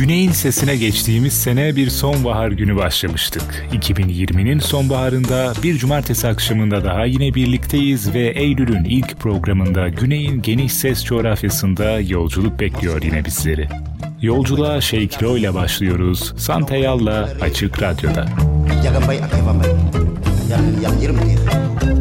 Güney'in sesine geçtiğimiz sene bir sonbahar günü başlamıştık. 2020'nin sonbaharında bir cumartesi akşamında daha yine birlikteyiz ve Eylül'ün ilk programında Güney'in geniş ses coğrafyasında yolculuk bekliyor yine bizleri. Yolculuğa Şeykro ile başlıyoruz. Santayal'la Açık Radyo'da. Akhiran baik. Yang yang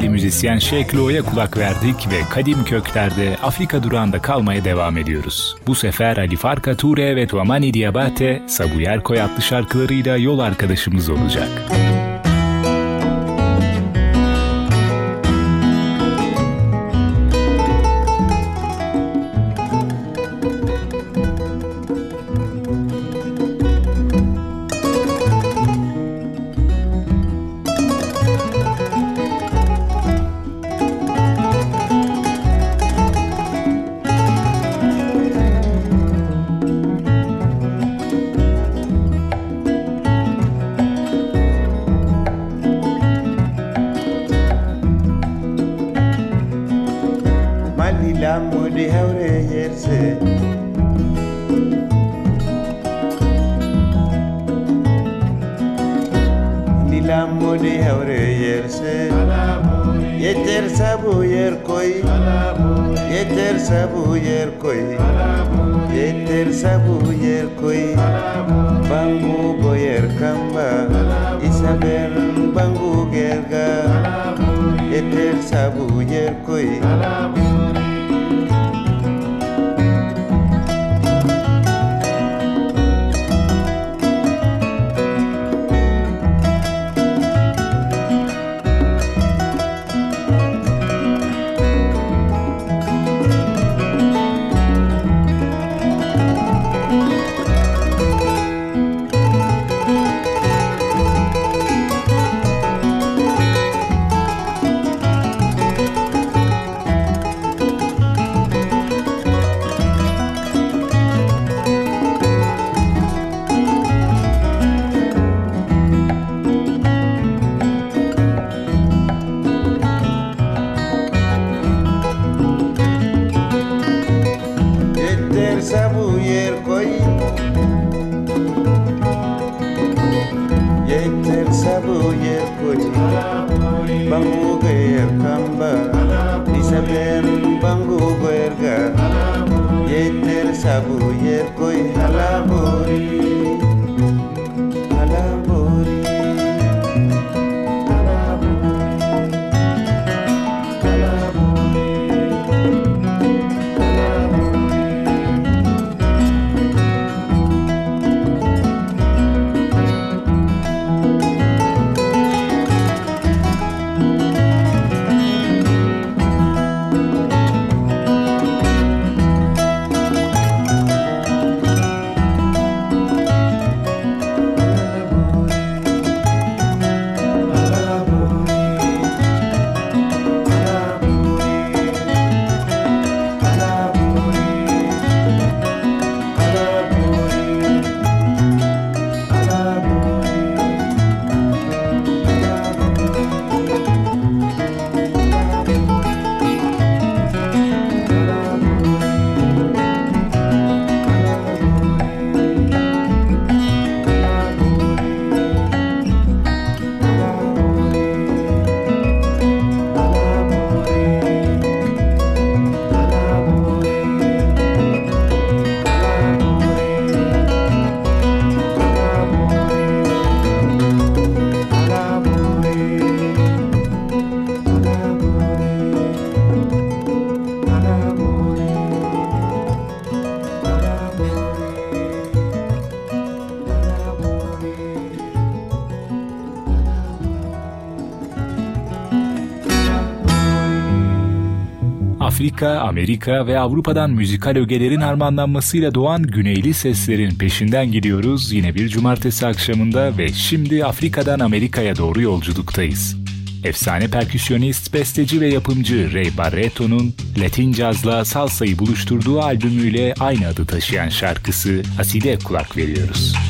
Senegalli müzisyen Sheklo'ya kulak verdik ve kadim köklerde Afrika durağında kalmaya devam ediyoruz. Bu sefer Ali Farka Ture ve Tuamani Diabate, Sabuyerkoy adlı şarkılarıyla yol arkadaşımız olacak. Afrika, Amerika ve Avrupa'dan müzikal ögelerin harmanlanmasıyla doğan güneyli seslerin peşinden gidiyoruz yine bir cumartesi akşamında ve şimdi Afrika'dan Amerika'ya doğru yolculuktayız. Efsane perküsyonist, besteci ve yapımcı Ray Barreto'nun Latin cazla salsayı buluşturduğu albümüyle aynı adı taşıyan şarkısı Aside kulak veriyoruz.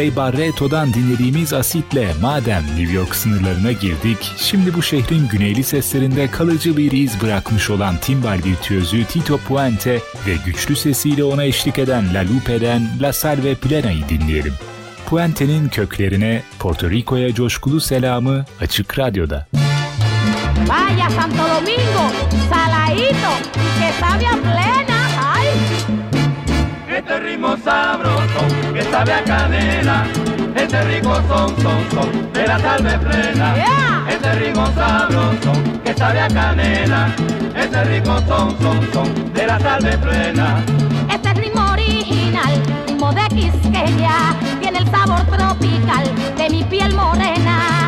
Ray Barreto'dan dinlediğimiz Asit'le madem New York sınırlarına girdik, şimdi bu şehrin güneyli seslerinde kalıcı bir iz bırakmış olan timbal virtüözü Tito Puente ve güçlü sesiyle ona eşlik eden La Lupe'den La Salve Plena'yı dinleyelim. Puente'nin köklerine Porto Rico'ya coşkulu selamı Açık Radyo'da. Vaya Santo Domingo, saladito que sabe plena. Este ritmo sabroso que sabe a canela, este rico son, son, son de la salve plena. Yeah. Este ritmo sabroso que sabe a canela, este rico son, son, son de la salve plena. Este ritmo original, ritmo de Quisqueya, tiene el sabor tropical de mi piel morena.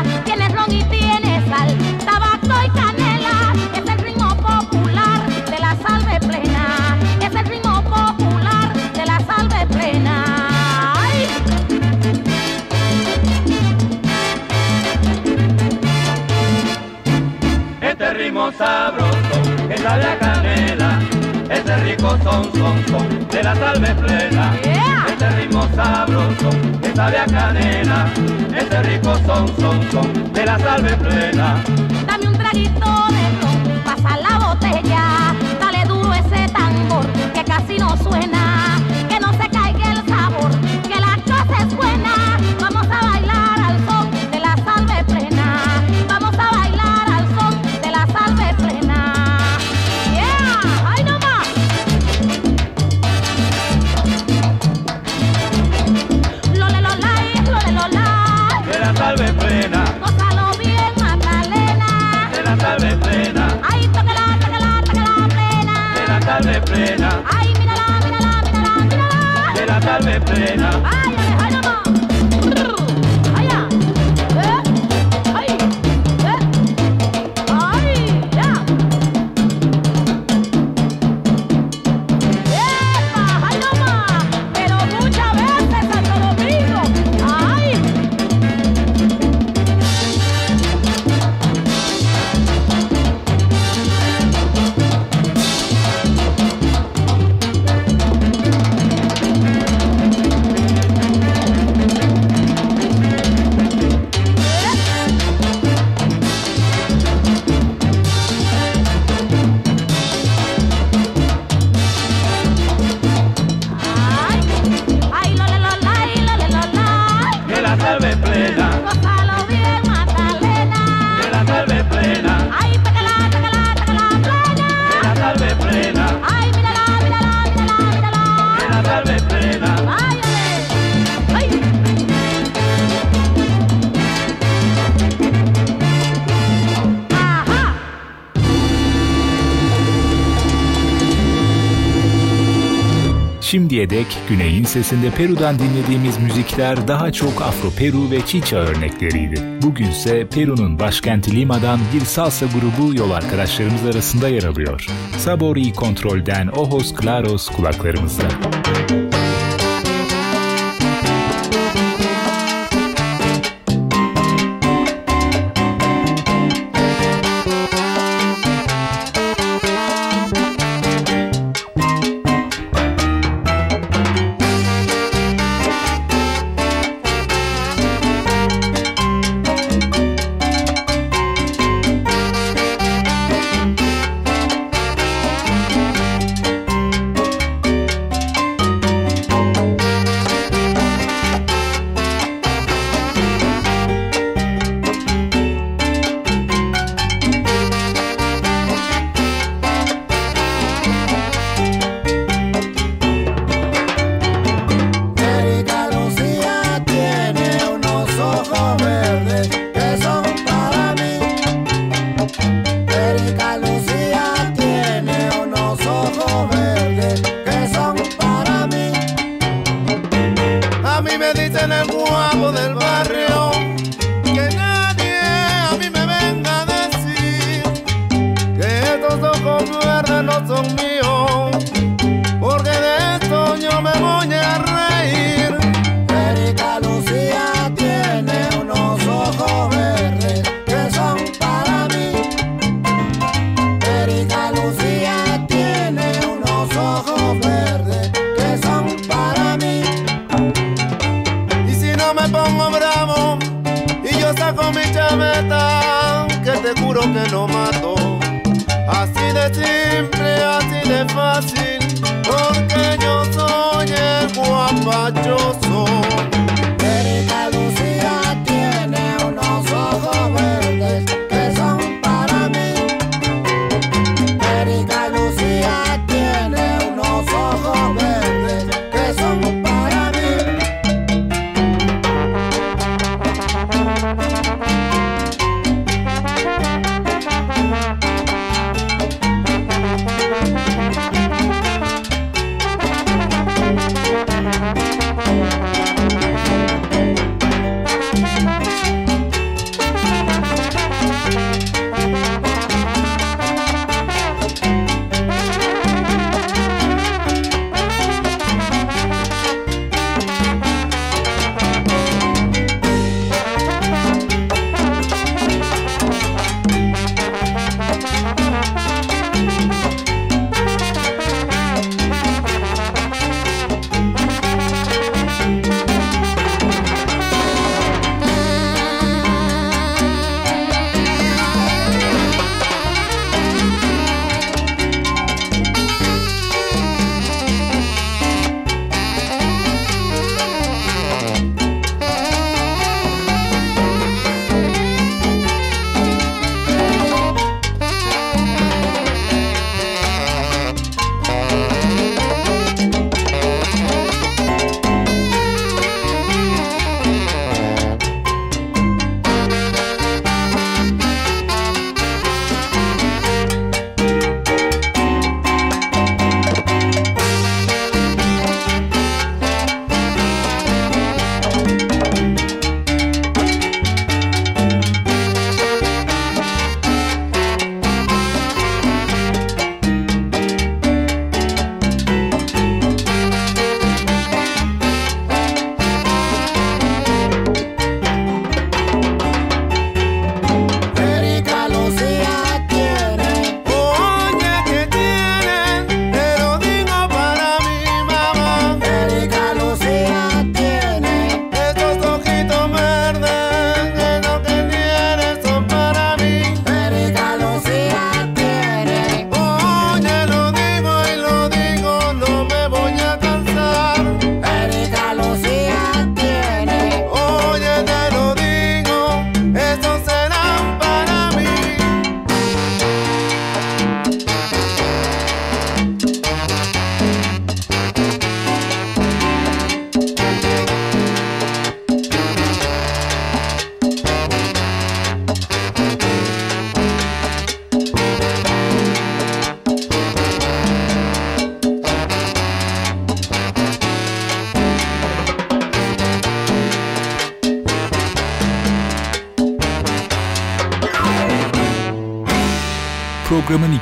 Ritmo sabroso que sabe a canela, este rico son, son, son de la salve plena. Yeah. Este ritmo sabroso que sabe a canela, este rico son, son, son de la salve plena. Dame un traguito de ron, pasa la Şimdiye dek Güney'in sesinde Peru'dan dinlediğimiz müzikler daha çok Afro-Peru ve Chicha örnekleriydi. Bugünse Peru'nun başkenti Lima'dan bir salsa grubu yol arkadaşlarımız arasında yer alıyor. Sabori Kontrol'den Ojos Claros kulaklarımızda. Ay,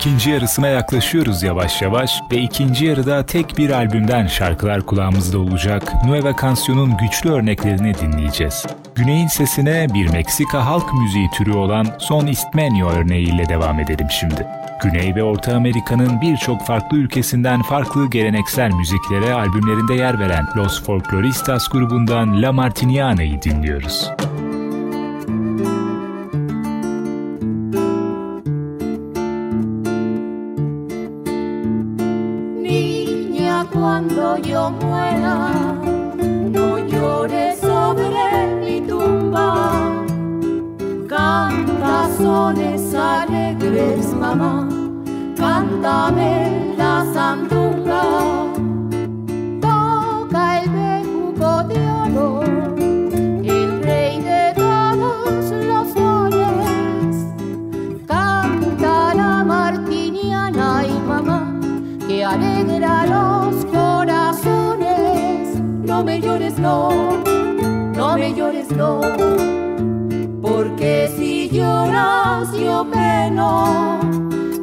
ikinci yarısına yaklaşıyoruz yavaş yavaş ve ikinci yarıda tek bir albümden şarkılar kulağımızda olacak. Nueva Canción'un güçlü örneklerini dinleyeceğiz. Güney'in sesine bir Meksika halk müziği türü olan Son Istmenio örneğiyle devam edelim şimdi. Güney ve Orta Amerika'nın birçok farklı ülkesinden farklı geleneksel müziklere albümlerinde yer veren Los Folkloristas grubundan La Martiniana'yı dinliyoruz.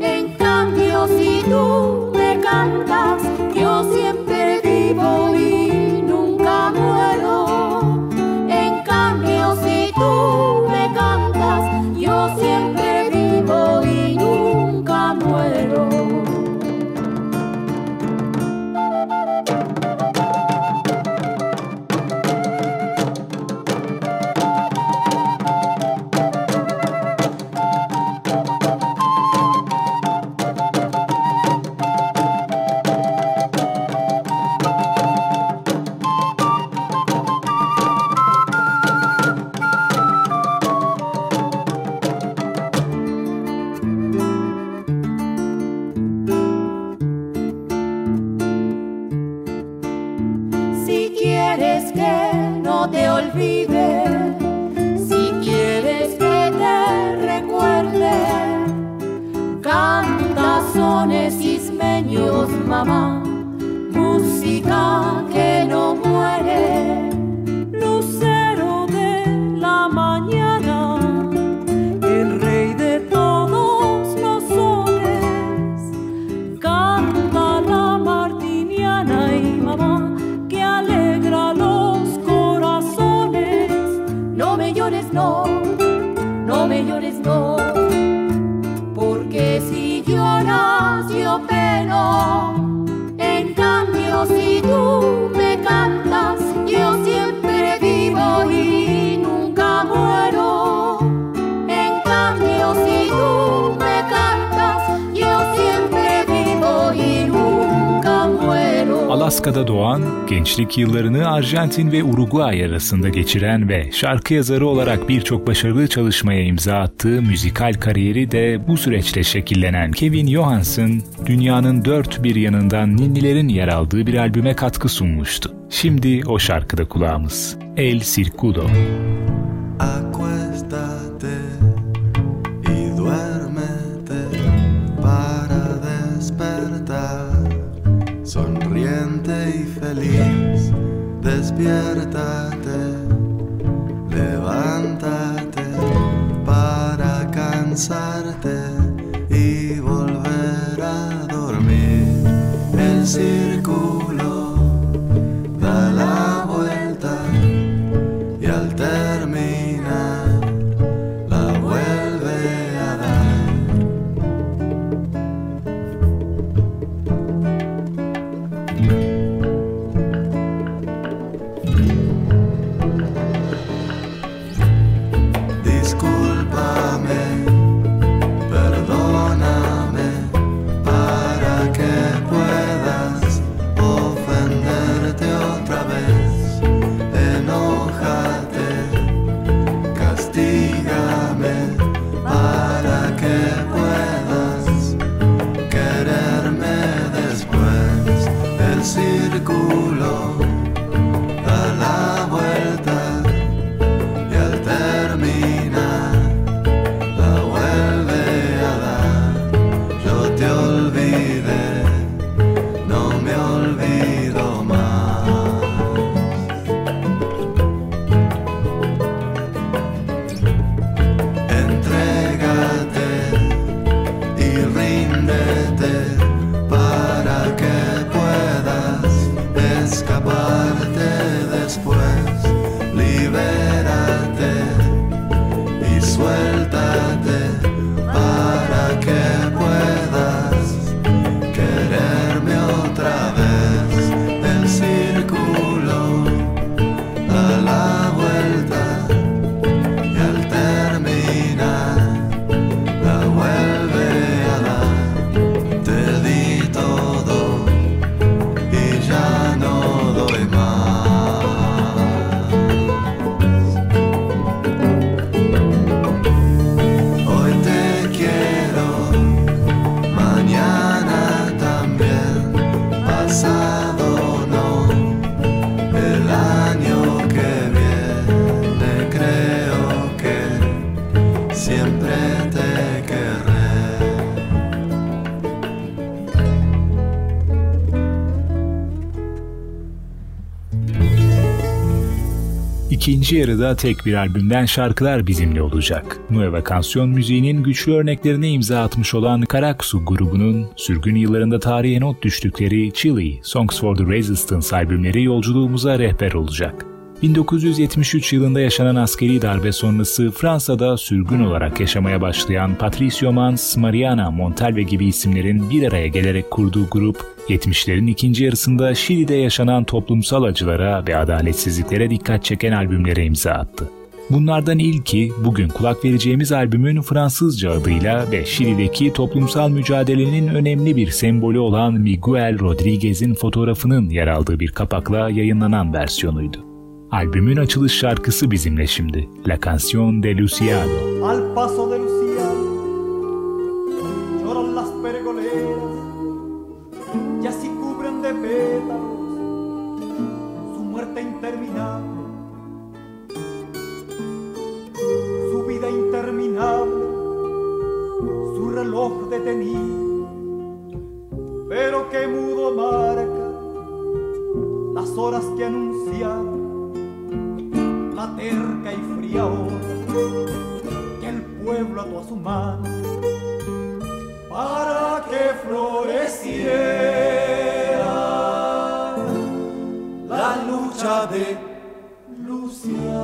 En cambio, si tú me cantas, yo siempre vivo. Peno. En cambio si tú Alaska'da doğan, gençlik yıllarını Arjantin ve Uruguay arasında geçiren ve şarkı yazarı olarak birçok başarılı çalışmaya imza attığı müzikal kariyeri de bu süreçte şekillenen Kevin Johansson, dünyanın dört bir yanından ninnilerin yer aldığı bir albüme katkı sunmuştu. Şimdi o şarkıda kulağımız. El Circulo. Acuéstate Despiértate, levántate para cansarte y volver a dormir. El círculo İkinci yarıda tek bir albümden şarkılar bizimle olacak. Nueva Canción müziğinin güçlü örneklerine imza atmış olan Karaksu grubunun sürgün yıllarında tarihe not düştükleri Chile, Songs for the Resistance albümleri yolculuğumuza rehber olacak. 1973 yılında yaşanan askeri darbe sonrası Fransa'da sürgün olarak yaşamaya başlayan Patricio Mans, Mariana Montalve gibi isimlerin bir araya gelerek kurduğu grup, 70'lerin ikinci yarısında Şili'de yaşanan toplumsal acılara ve adaletsizliklere dikkat çeken albümlere imza attı. Bunlardan ilki bugün kulak vereceğimiz albümün Fransızca adıyla ve Şili'deki toplumsal mücadelenin önemli bir sembolü olan Miguel Rodriguez'in fotoğrafının yer aldığı bir kapakla yayınlanan versiyonuydu. Albümün açılış şarkısı bizimle şimdi. La Canción de Luciano. Al paso de Luciano.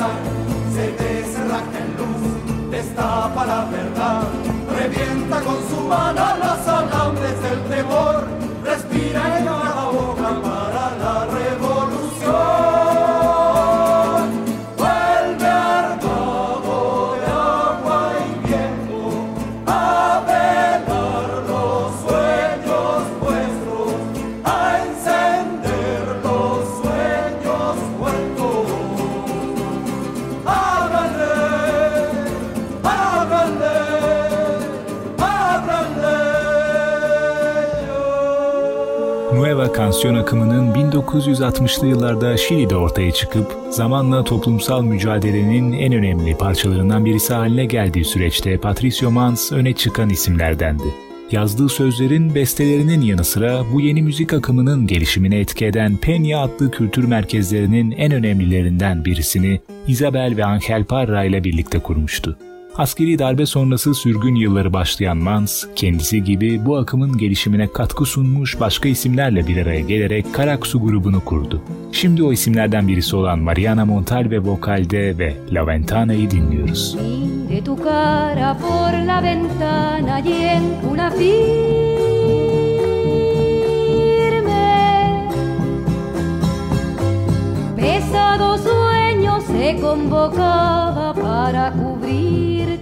사 kansiyon akımının 1960'lı yıllarda Şili'de ortaya çıkıp zamanla toplumsal mücadelenin en önemli parçalarından birisi haline geldiği süreçte Patricio Mans öne çıkan isimlerdendi. Yazdığı sözlerin bestelerinin yanı sıra bu yeni müzik akımının gelişimine etki eden Peña adlı kültür merkezlerinin en önemlilerinden birisini Isabel ve Angel Parra ile birlikte kurmuştu. Askeri darbe sonrası sürgün yılları başlayan Mans, kendisi gibi bu akımın gelişimine katkı sunmuş başka isimlerle bir araya gelerek Karaksu grubunu kurdu. Şimdi o isimlerden birisi olan Mariana Montal ve vokalde ve La Ventana'yı dinliyoruz. Pesado sueño se convocaba para cubrirte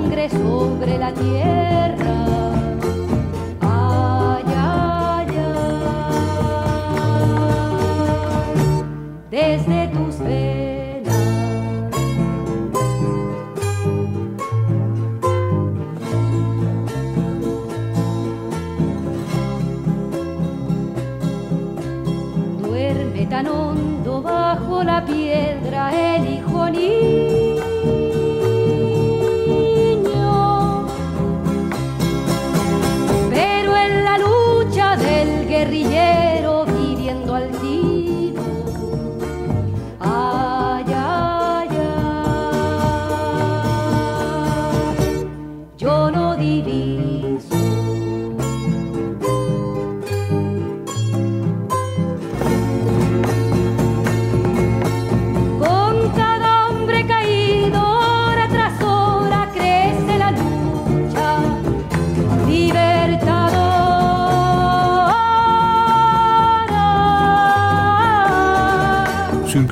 sangre sobre la tierra. Ay, ay, desde tus venas. Duerme tan hondo bajo la piedra el hijo niño.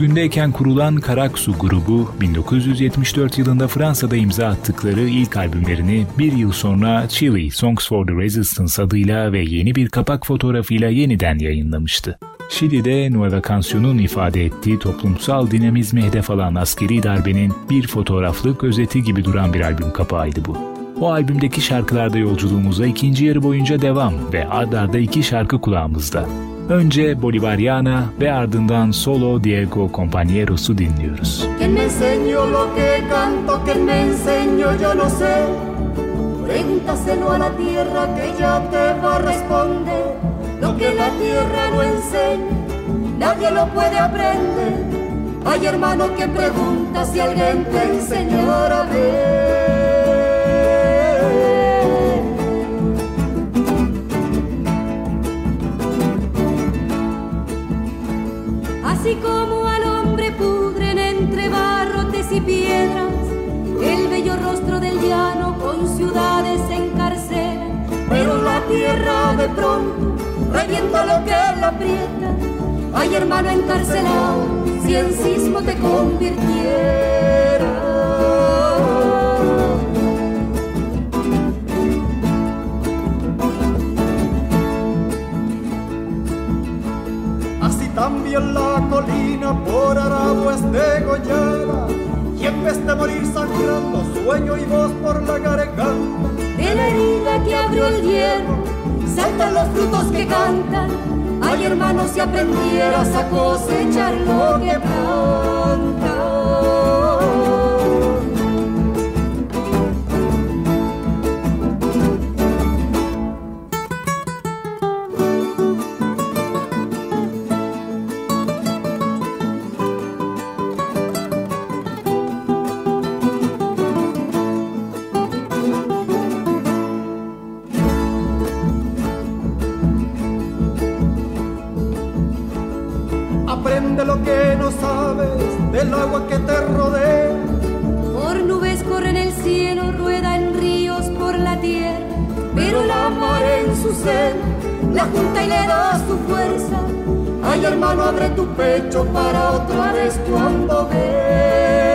Sürgündeyken kurulan Karaksu grubu 1974 yılında Fransa'da imza attıkları ilk albümlerini bir yıl sonra Chile Songs for the Resistance adıyla ve yeni bir kapak fotoğrafıyla yeniden yayınlamıştı. Şili'de Nueva Canción'un ifade ettiği toplumsal dinamizmi hedef alan askeri darbenin bir fotoğraflık özeti gibi duran bir albüm kapağıydı bu. O albümdeki şarkılarda yolculuğumuza ikinci yarı boyunca devam ve ard arda iki şarkı kulağımızda. Önce Bolivariana ve ardından solo Diego Compañeros'u dinliyoruz. ¿Quién me enseñó lo que canto? ¿Quién me enseñó? Yo no sé. Pregúntaselo a la tierra que ya te va a responder. Lo que la tierra no enseña, nadie lo puede aprender. Hay hermano que pregunta si alguien te enseñó a ver. Así como al hombre pudren entre barrotes y piedras, el bello rostro del llano con ciudades encarcela. Pero la tierra de pronto revienta lo que la aprieta. Ay, hermano encarcelado, si en sismo te convirtiera. Así también la colina por Arabo es degollada y en vez de morir sangrando sueño y voz por la garganta De la herida que abrió el hielo, saltan los frutos que cantan. Ay, hermano, si aprendieras a cosechar lo que. Agua que te rodea. por nubes corre en el cielo, rueda en ríos por la tierra. Pero la mar en su seno la junta y le da su fuerza. Ay, hermano, abre tu pecho para otra vez cuando beba.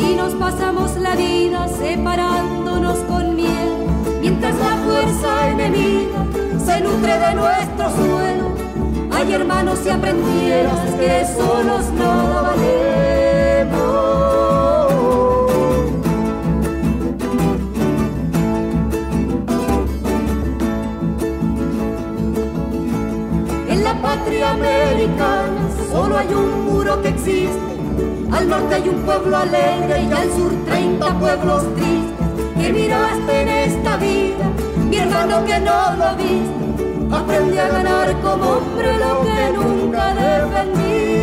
Y nos pasamos la vida separándonos con miedo. Mientras la fuerza enemiga se nutre de nuestro suelo. Ay, hermanos, si aprendieras que solos nada valemos. En la patria americana solo hay un muro que existe. Al norte hay un pueblo alegre y al sur 30 pueblos tristes. Que miraste en esta vida, mi hermano que no lo viste. Aprende a ganar como hombre lo que nunca defendiste.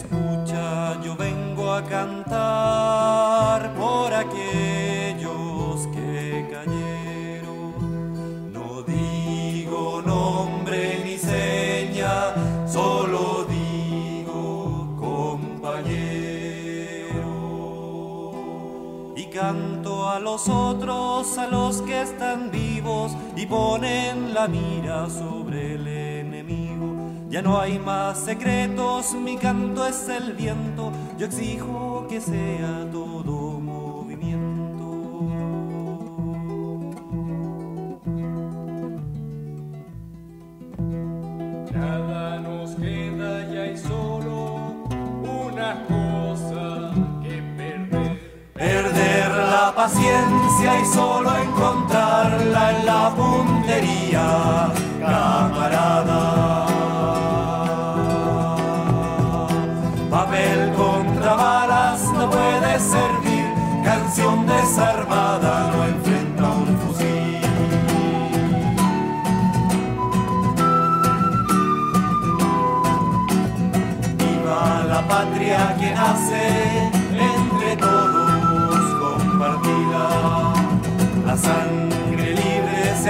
Escucha, yo vengo a cantar por aquellos que cayeron. No digo nombre ni seña, solo digo compañero. Y canto a los otros, a los que están vivos y ponen la mira sobre. No hay más secretos, mi canto es el viento, yo exijo que sea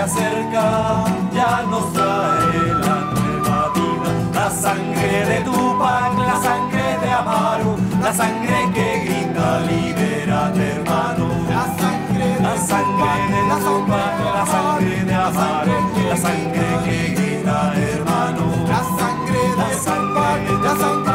se acerca, ya nos trae la nueva vida. La sangre de Tupac, la sangre de Amaru, la sangre que grita, libérate hermano. La sangre, la sangre de la sombra, la sangre de sangre, la sangre que grita hermano. La sangre de la sangre, la sangre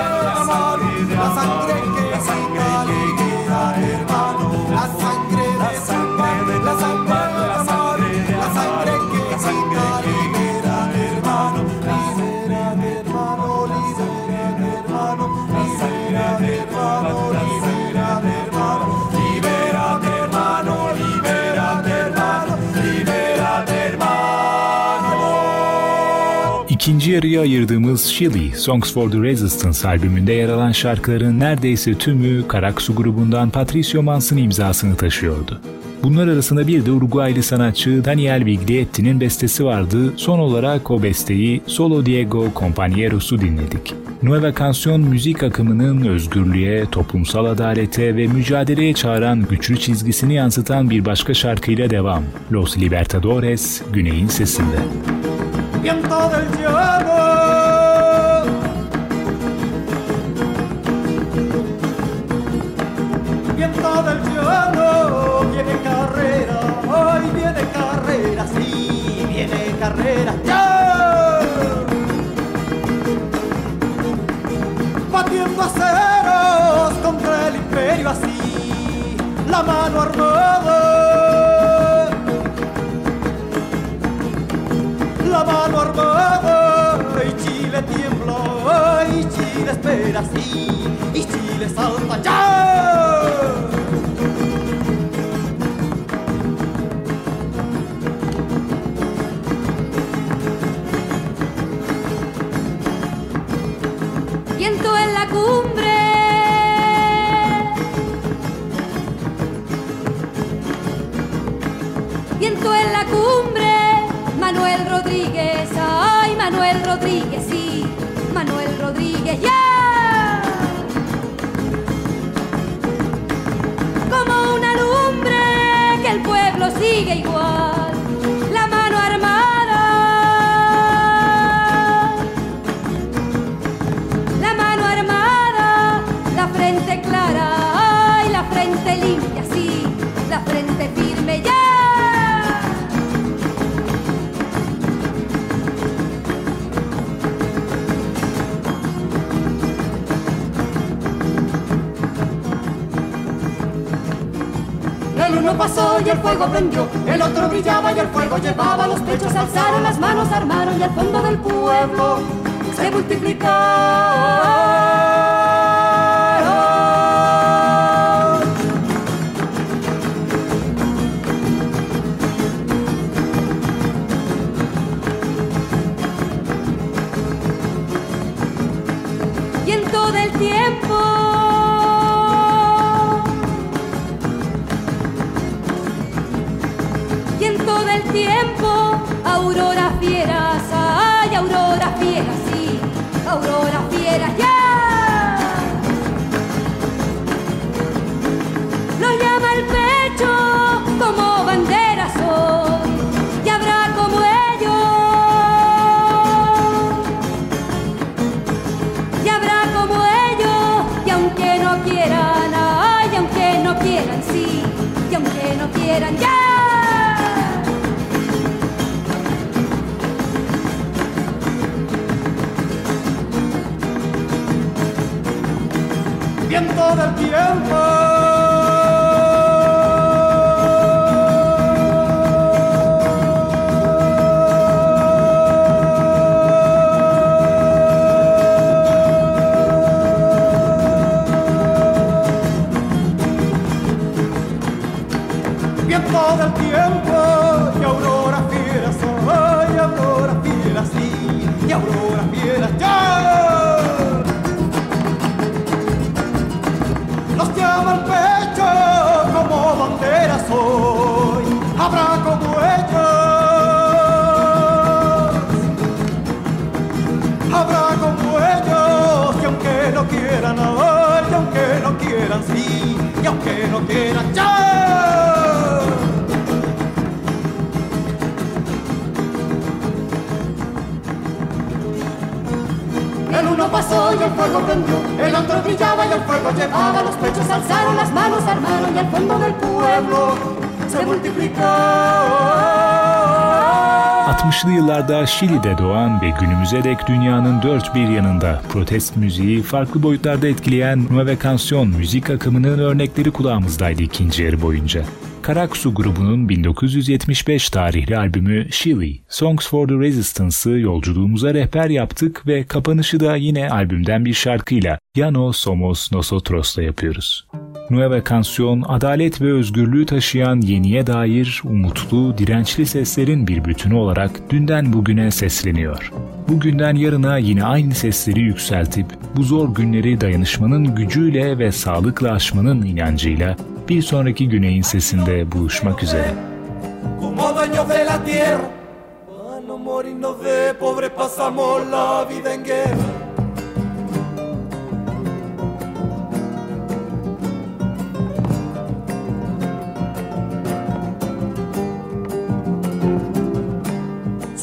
İkinci yarıya ayırdığımız Chile, Songs for the Resistance albümünde yer alan şarkıların neredeyse tümü Karaksu grubundan Patricio Mans'ın imzasını taşıyordu. Bunlar arasında bir de Uruguaylı sanatçı Daniel Viglietti'nin bestesi vardı. Son olarak o besteyi Solo Diego Compañeros'u dinledik. Nueva Canción müzik akımının özgürlüğe, toplumsal adalete ve mücadeleye çağıran güçlü çizgisini yansıtan bir başka şarkıyla devam. Los Libertadores, Güney'in sesinde. Viento del llano. Viento del llano, viene carrera, hoy viene carrera, sí, viene carrera, ya. Batiendo aceros contra el imperio así, la mano armada. La mano armada y Chile tiembla y Chile espera sí y Chile salta ya viento en la cumbre. Manuel Rodríguez, sí, Manuel Rodríguez, ya. Como una lumbre que el pueblo sigue igual, El uno pasó y el fuego prendió, el otro brillaba y el fuego llevaba los pechos, alzaron las manos, armaron y al fondo del pueblo se multiplicaron. Tiempo, aurora fieras, ay, aurora fieras, sí, aurora Oh. Quieran, sí, y aunque no quieran, ya. El uno pasó y el fuego prendió, el otro brillaba y el fuego llevaba los pechos, alzaron las manos, armaron y al fondo del pueblo se multiplicó. 60'lı yıllarda Şili'de doğan ve günümüze dek dünyanın dört bir yanında protest müziği farklı boyutlarda etkileyen Nueve Canción müzik akımının örnekleri kulağımızdaydı ikinci yarı boyunca. Karaksu grubunun 1975 tarihli albümü Chile, Songs for the Resistance'ı yolculuğumuza rehber yaptık ve kapanışı da yine albümden bir şarkıyla Ya no somos nosotros'la yapıyoruz. Nueva Canción, adalet ve özgürlüğü taşıyan yeniye dair umutlu, dirençli seslerin bir bütünü olarak dünden bugüne sesleniyor. Bugünden yarına yine aynı sesleri yükseltip bu zor günleri dayanışmanın gücüyle ve sağlıkla aşmanın inancıyla bir sonraki güneyin sesinde buluşmak üzere. Como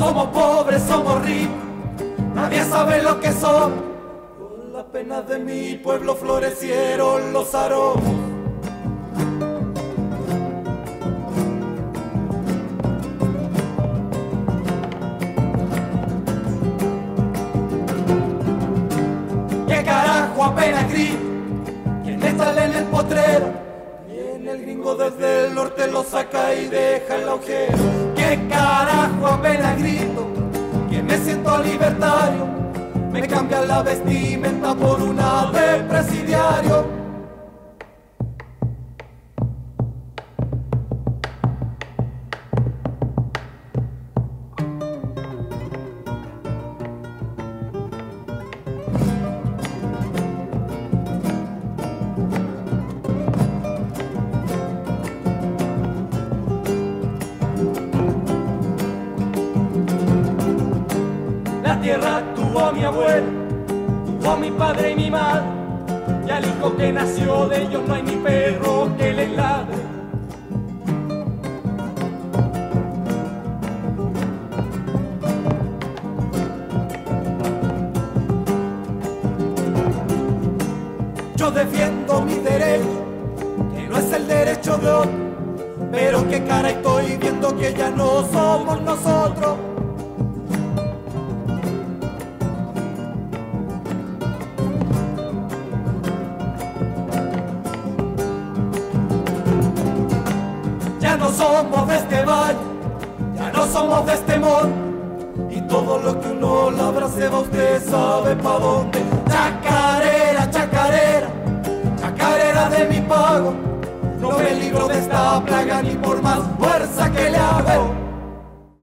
Somos pobres, somos ricos, nadie sabe lo que somos. Con las penas de mi pueblo florecieron los aromas. ¿Qué carajo apenas grito? ¿Quién está en el potrero? Viene el gringo desde el norte, lo saca y deja el agujero. ¿Qué carajo apenas grito? Que me siento libertario. Me cambia la vestimenta por una de presidiario.